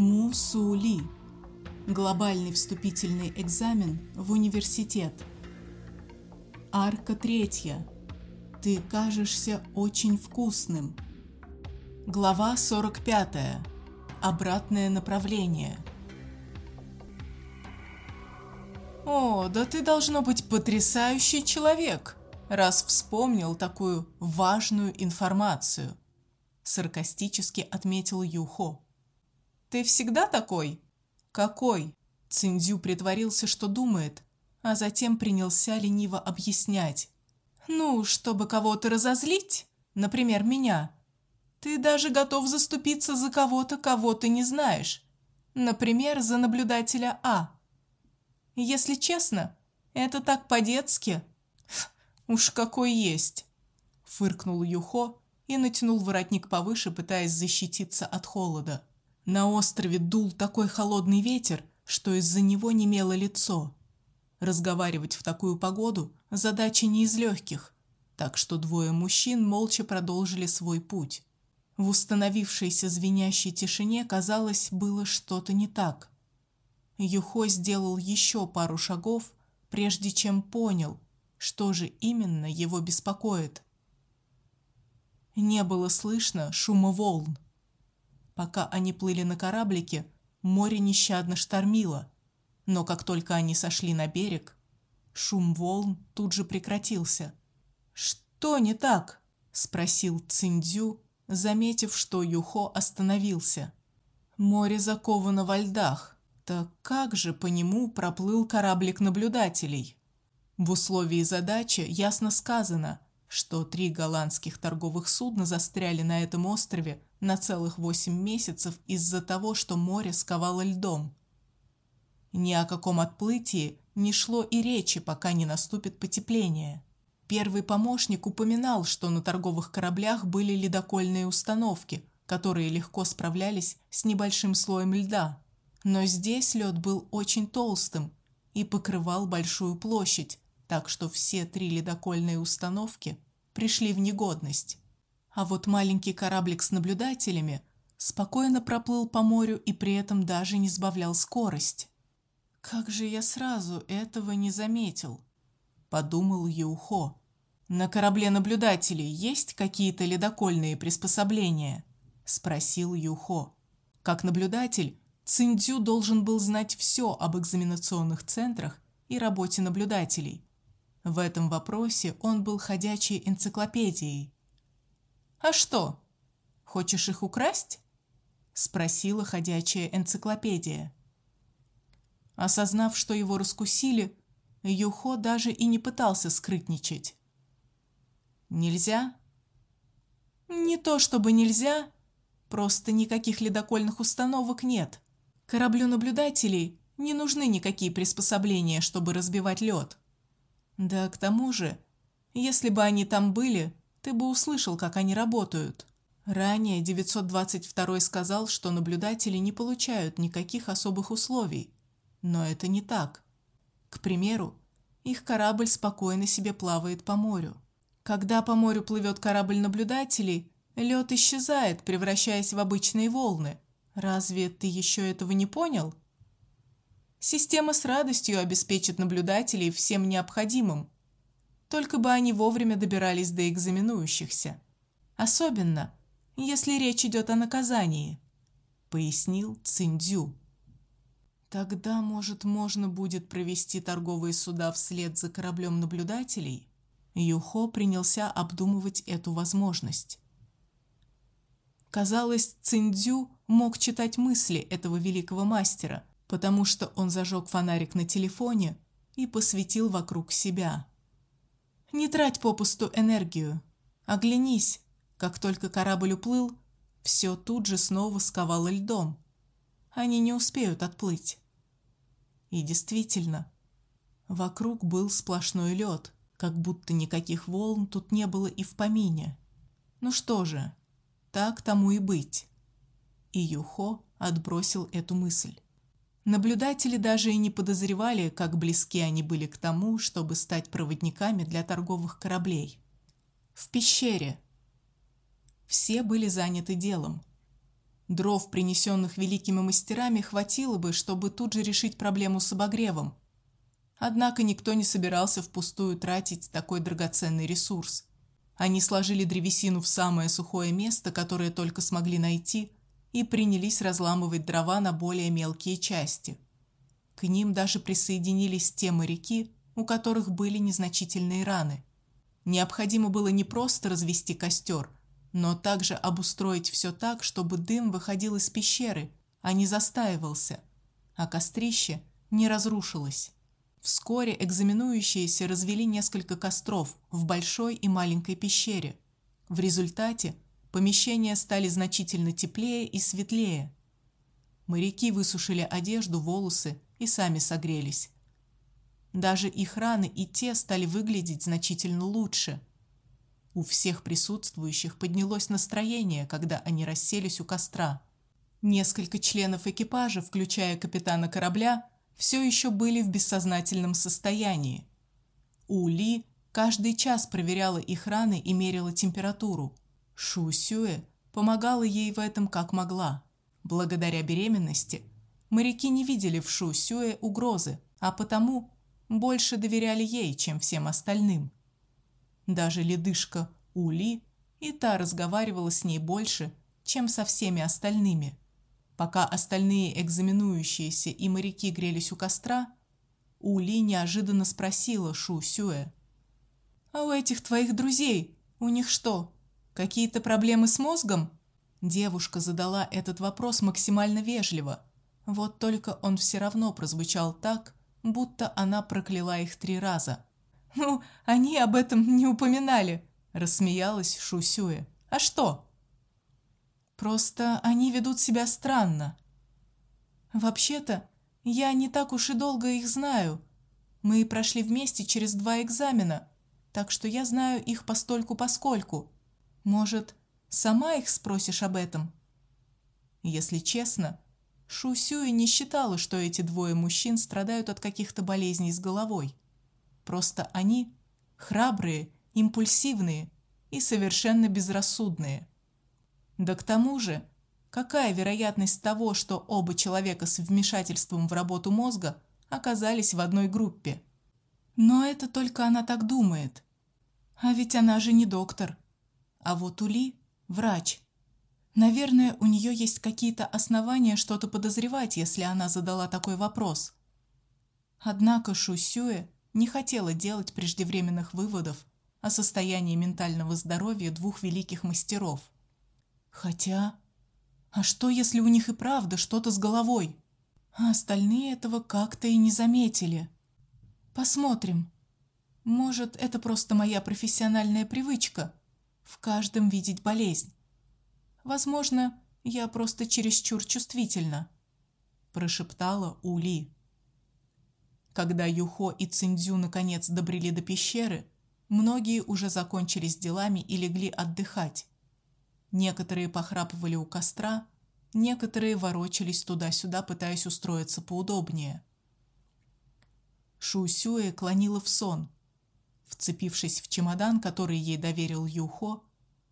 Мусули. Глобальный вступительный экзамен в университет. Арка третья. Ты кажешься очень вкусным. Глава 45. Обратное направление. О, да ты должно быть потрясающий человек, раз вспомнил такую важную информацию, саркастически отметил Юхо. Ты всегда такой? Какой? Циндзю притворился, что думает, а затем принялся лениво объяснять. Ну, чтобы кого-то разозлить, например, меня. Ты даже готов заступиться за кого-то, кого ты не знаешь. Например, за наблюдателя А. Если честно, это так по-детски. Уж какой есть, фыркнул Юхо и натянул воротник повыше, пытаясь защититься от холода. На острове дул такой холодный ветер, что из-за него немело лицо. Разговаривать в такую погоду задача не из легких, так что двое мужчин молча продолжили свой путь. В установившейся звенящей тишине, казалось, было что-то не так. Юхо сделал еще пару шагов, прежде чем понял, что же именно его беспокоит. Не было слышно шума волн. Пока они плыли на кораблике, море нещадно штормило, но как только они сошли на берег, шум волн тут же прекратился. Что не так? спросил Циндзю, заметив, что Юхо остановился. Море заковано во льдах. Так как же по нему проплыл кораблик наблюдателей? В условии задачи ясно сказано, что три голландских торговых судна застряли на этом острове на целых восемь месяцев из-за того, что море сковало льдом. Ни о каком отплытии не шло и речи, пока не наступит потепление. Первый помощник упоминал, что на торговых кораблях были ледокольные установки, которые легко справлялись с небольшим слоем льда. Но здесь лед был очень толстым и покрывал большую площадь, так что все три ледокольные установки пришли в негодность. А вот маленький кораблик с наблюдателями спокойно проплыл по морю и при этом даже не сбавлял скорость. Как же я сразу этого не заметил, подумал Юхо. На корабле наблюдателей есть какие-то ледокольные приспособления, спросил Юхо. Как наблюдатель, Циндзю должен был знать все об экзаменационных центрах и работе наблюдателей. В этом вопросе он был ходячей энциклопедией. А что? Хочешь их украсть? спросила ходячая энциклопедия. Осознав, что его раскусили, Юхо даже и не пытался скрытничать. Нельзя? Не то чтобы нельзя, просто никаких ледокольных установок нет. Кораблю наблюдателей не нужны никакие приспособления, чтобы разбивать лед. Да к тому же, если бы они там были, ты бы услышал, как они работают. Ранее 922 сказал, что наблюдатели не получают никаких особых условий. Но это не так. К примеру, их корабль спокойно себе плавает по морю. Когда по морю плывет корабль наблюдателей, лед исчезает, превращаясь в обычные волны – Разве ты еще этого не понял? Система с радостью обеспечит наблюдателей всем необходимым, только бы они вовремя добирались до экзаменующихся. Особенно, если речь идет о наказании, пояснил Циндзю. Тогда, может, можно будет провести торговые суда вслед за кораблем наблюдателей? Юхо принялся обдумывать эту возможность. Казалось, Циндзю мог читать мысли этого великого мастера, потому что он зажег фонарик на телефоне и посветил вокруг себя. Не трать попусту энергию. Оглянись. Как только корабль уплыл, все тут же снова сковало льдом. Они не успеют отплыть. И действительно, вокруг был сплошной лед, как будто никаких волн тут не было и в помине. Ну что же, так тому и быть. И Юхо отбросил эту мысль. Наблюдатели даже и не подозревали, как близки они были к тому, чтобы стать проводниками для торговых кораблей. В пещере все были заняты делом. Дров, принесенных великими мастерами, хватило бы, чтобы тут же решить проблему с обогревом. Однако никто не собирался впустую тратить такой драгоценный ресурс. Они сложили древесину в самое сухое место, которое только смогли найти, и принялись разламывать дрова на более мелкие части. К ним даже присоединились те моряки, у которых были незначительные раны. Необходимо было не просто развести костер, но также обустроить все так, чтобы дым выходил из пещеры, а не застаивался, а кострище не разрушилось. Вскоре экзаменующиеся развели несколько костров в большой и маленькой пещере. В результате помещения стали значительно теплее и светлее. Моряки высушили одежду, волосы и сами согрелись. Даже их раны и те стали выглядеть значительно лучше. У всех присутствующих поднялось настроение, когда они расселись у костра. Несколько членов экипажа, включая капитана корабля, все еще были в бессознательном состоянии. Ули каждый час проверяла их раны и меряла температуру. Шу Сюэ помогала ей в этом как могла. Благодаря беременности моряки не видели в Шу Сюэ угрозы, а потому больше доверяли ей, чем всем остальным. Даже ледышка Ули и та разговаривала с ней больше, чем со всеми остальными. Пока остальные экзаменующиеся и моряки грелись у костра, Ули неожиданно спросила Шу Сюэ: "А у этих твоих друзей, у них что, какие-то проблемы с мозгом?" Девушка задала этот вопрос максимально вежливо. Вот только он все равно прозвучал так, будто она прокляла их три раза. Ну, они об этом не упоминали, рассмеялась Шусюэ. А что? Просто они ведут себя странно. Вообще-то, я не так уж и долго их знаю. Мы прошли вместе через два экзамена, так что я знаю их постольку-поскольку. Может, сама их спросишь об этом? Если честно, Шусюэ не считала, что эти двое мужчин страдают от каких-то болезней с головой. Просто они храбрые, импульсивные и совершенно безрассудные. Да к тому же, какая вероятность того, что оба человека с вмешательством в работу мозга оказались в одной группе? Но это только она так думает. А ведь она же не доктор. А вот Ули врач. Наверное, у нее есть какие-то основания что-то подозревать, если она задала такой вопрос. Однако Шусюэ не хотела делать преждевременных выводов о состоянии ментального здоровья двух великих мастеров. Хотя, а что, если у них и правда что-то с головой? А остальные этого как-то и не заметили. Посмотрим. Может, это просто моя профессиональная привычка в каждом видеть болезнь. Возможно, я просто чересчур чувствительна, прошептала Ули. Когда Юхо и Циндзю наконец добрели до пещеры, многие уже закончили с делами и легли отдыхать. Некоторые похрапывали у костра, некоторые ворочались туда-сюда, пытаясь устроиться поудобнее. Шусюэ клонила в сон. Вцепившись в чемодан, который ей доверил Юхо,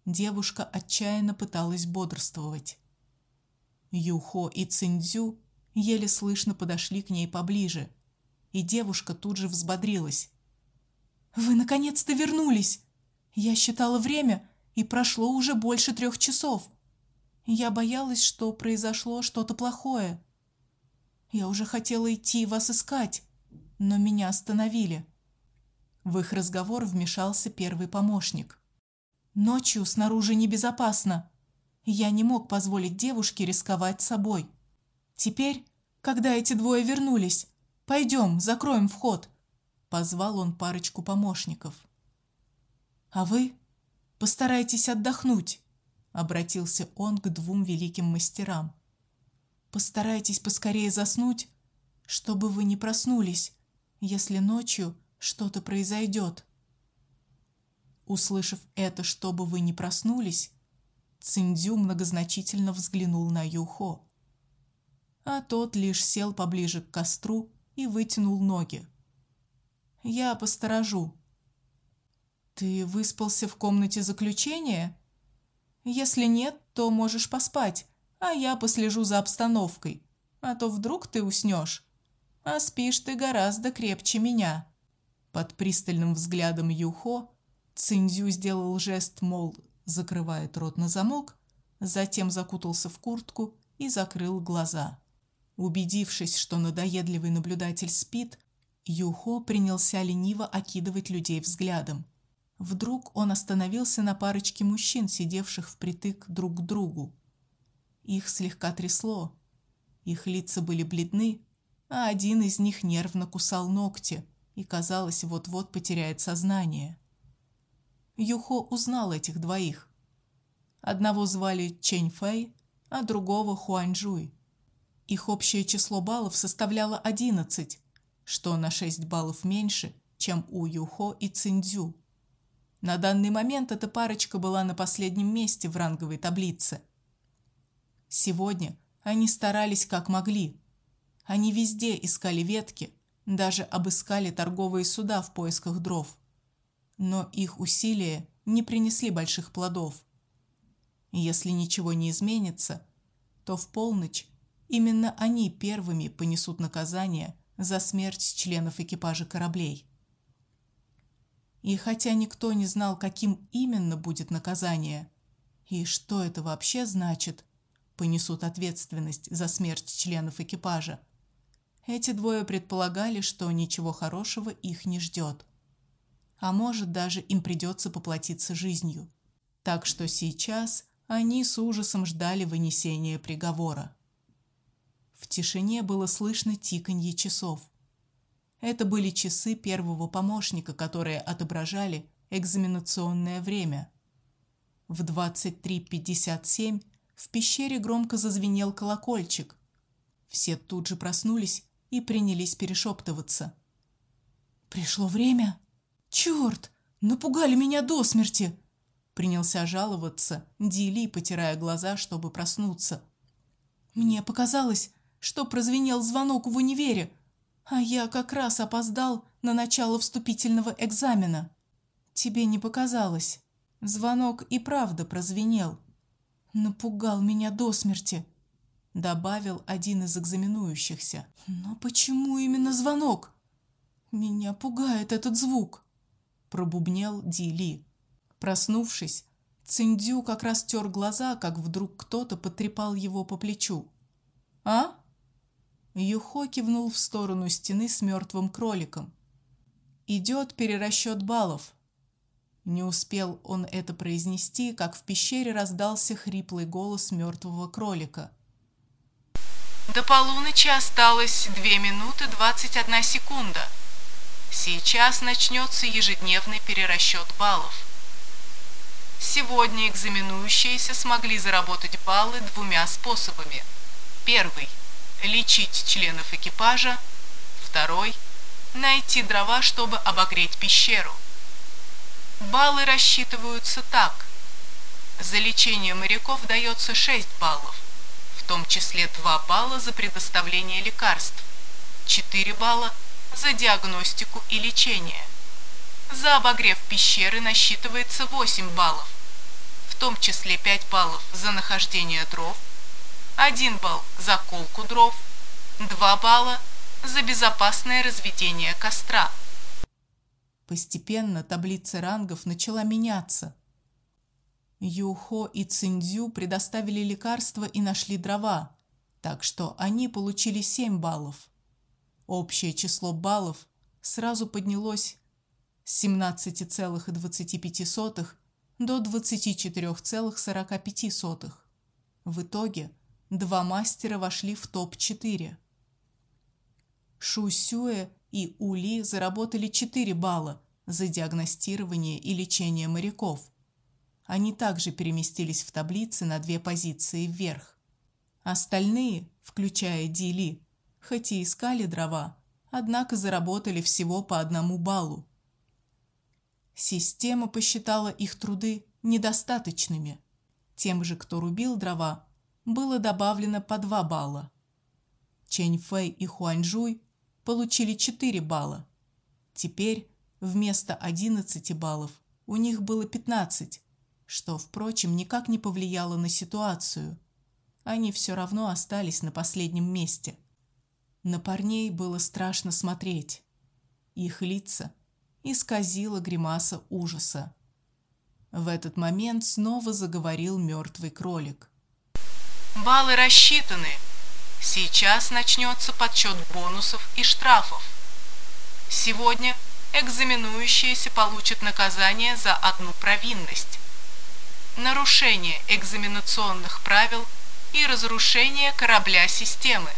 девушка отчаянно пыталась бодрствовать. Юхо и Циндзю еле слышно подошли к ней поближе, и девушка тут же взбодрилась. Вы наконец-то вернулись. Я считала время, и прошло уже больше трех часов. Я боялась, что произошло что-то плохое. Я уже хотела идти вас искать, но меня остановили. В их разговор вмешался первый помощник. Ночью снаружи небезопасно. Я не мог позволить девушке рисковать собой. Теперь, когда эти двое вернулись, пойдем, закроем вход позвал он парочку помощников. А вы постарайтесь отдохнуть, обратился он к двум великим мастерам. Постарайтесь поскорее заснуть, чтобы вы не проснулись, если ночью что-то произойдет. Услышав это, чтобы вы не проснулись, Циндзю многозначительно взглянул на Юхо. А тот лишь сел поближе к костру и вытянул ноги. Я посторожу. Ты выспался в комнате заключения? Если нет, то можешь поспать, а я послежу за обстановкой, а то вдруг ты уснешь. А спишь ты гораздо крепче меня. Под пристальным взглядом Юхо Циндзю сделал жест, мол, закрывает рот на замок, затем закутался в куртку и закрыл глаза. Убедившись, что надоедливый наблюдатель спит, Юхо принялся лениво окидывать людей взглядом. Вдруг он остановился на парочке мужчин, сидевших впритык друг к другу. Их слегка трясло. Их лица были бледны, а один из них нервно кусал ногти и, казалось, вот-вот потеряет сознание. Юхо узнал этих двоих. Одного звали Чэнь Фэй, а другого Хуаньжуй. Их общее число баллов составляло одиннадцать, что на шесть баллов меньше, чем у Юхо и Циндзю. На данный момент эта парочка была на последнем месте в ранговой таблице. Сегодня они старались как могли. Они везде искали ветки, даже обыскали торговые суда в поисках дров. Но их усилия не принесли больших плодов. Если ничего не изменится, то в полночь именно они первыми понесут наказание за смерть членов экипажа кораблей. И хотя никто не знал, каким именно будет наказание и что это вообще значит, понесут ответственность за смерть членов экипажа. Эти двое предполагали, что ничего хорошего их не ждет. А может, даже им придется поплатиться жизнью. Так что сейчас они с ужасом ждали вынесения приговора. В тишине было слышно тиканье часов. Это были часы первого помощника, которые отображали экзаменационное время. В 23:57 в пещере громко зазвенел колокольчик. Все тут же проснулись и принялись перешептываться. Пришло время. Черт, напугали меня до смерти. Принялся жаловаться Дили, потирая глаза, чтобы проснуться. Мне показалось, что прозвенел звонок в универе, а я как раз опоздал на начало вступительного экзамена. Тебе не показалось? Звонок и правда прозвенел. Напугал меня до смерти, добавил один из экзаменующихся. Но почему именно звонок? Меня пугает этот звук, пробубнил Дили. Проснувшись, Циндю как раз тер глаза, как вдруг кто-то потрепал его по плечу. А? Юхо кивнул в сторону стены с мертвым кроликом. Идет перерасчет баллов. Не успел он это произнести, как в пещере раздался хриплый голос мертвого кролика. До полуночи осталось 2 минуты 21 секунда. Сейчас начнется ежедневный перерасчет баллов. Сегодня экзаменующиеся смогли заработать баллы двумя способами. Первый лечить членов экипажа, второй – найти дрова, чтобы обогреть пещеру. Баллы рассчитываются так. За лечение моряков дается 6 баллов, в том числе 2 балла за предоставление лекарств, 4 балла за диагностику и лечение. За обогрев пещеры насчитывается 8 баллов, в том числе 5 баллов за нахождение дров, 1 балл за колку дров, 2 балла за безопасное разведение костра. Постепенно таблица рангов начала меняться. Юхо и Циндзю предоставили лекарства и нашли дрова, так что они получили 7 баллов. Общее число баллов сразу поднялось с 17,25 до 24,45. В итоге два мастера вошли в топ-4. Шу Сюэ и У Ли заработали 4 балла за диагностирование и лечение моряков. Они также переместились в таблице на две позиции вверх. Остальные, включая Ди Ли, хоть и искали дрова, однако заработали всего по одному баллу. Система посчитала их труды недостаточными. Тем же, кто рубил дрова, было добавлено по 2 балла. Чэнь Фэй и Хуаньжуй получили 4 балла. Теперь вместо 11 баллов у них было 15, что, впрочем, никак не повлияло на ситуацию. они все равно остались на последнем месте. На парней было страшно смотреть. Их лица исказила гримаса ужаса. В этот момент снова заговорил мертвый кролик. Баллы рассчитаны. Сейчас начнется подсчет бонусов и штрафов. Сегодня экзаменующиеся получат наказание за одну провинность. Нарушение экзаменационных правил и разрушение корабля системы.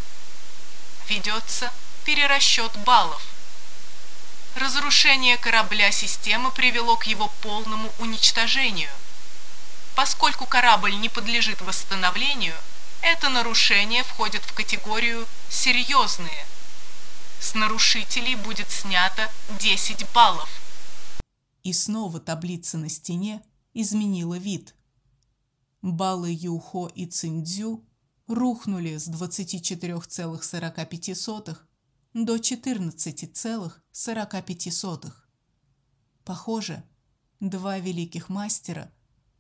Ведется перерасчет баллов. Разрушение корабля системы привело к его полному уничтожению. Поскольку корабль не подлежит восстановлению, это нарушение входит в категорию «серьезные». С нарушителей будет снято 10 баллов. И снова таблица на стене изменила вид. Баллы Юхо и Циндзю рухнули с 24,45 до 14,45. Похоже, два великих мастера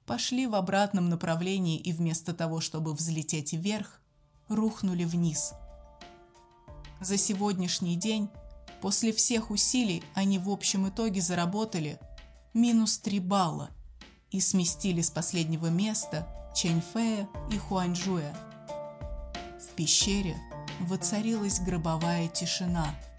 пошли в обратном направлении и вместо того, чтобы взлететь вверх, рухнули вниз. За сегодняшний день, после всех усилий, они в общем итоге заработали минус 3 балла и сместили с последнего места Чэньфэя и Хуаньжуя. В пещере воцарилась гробовая тишина –